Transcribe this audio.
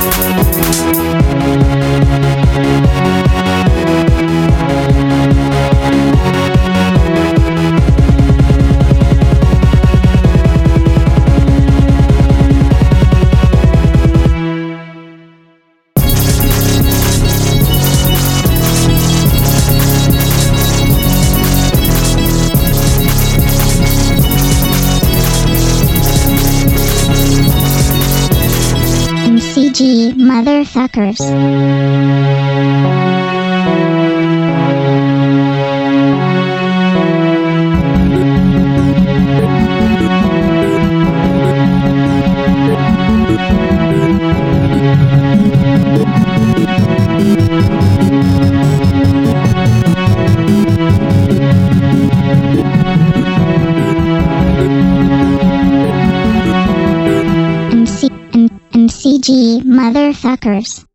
Thank motherfuckers. MCG motherfuckers.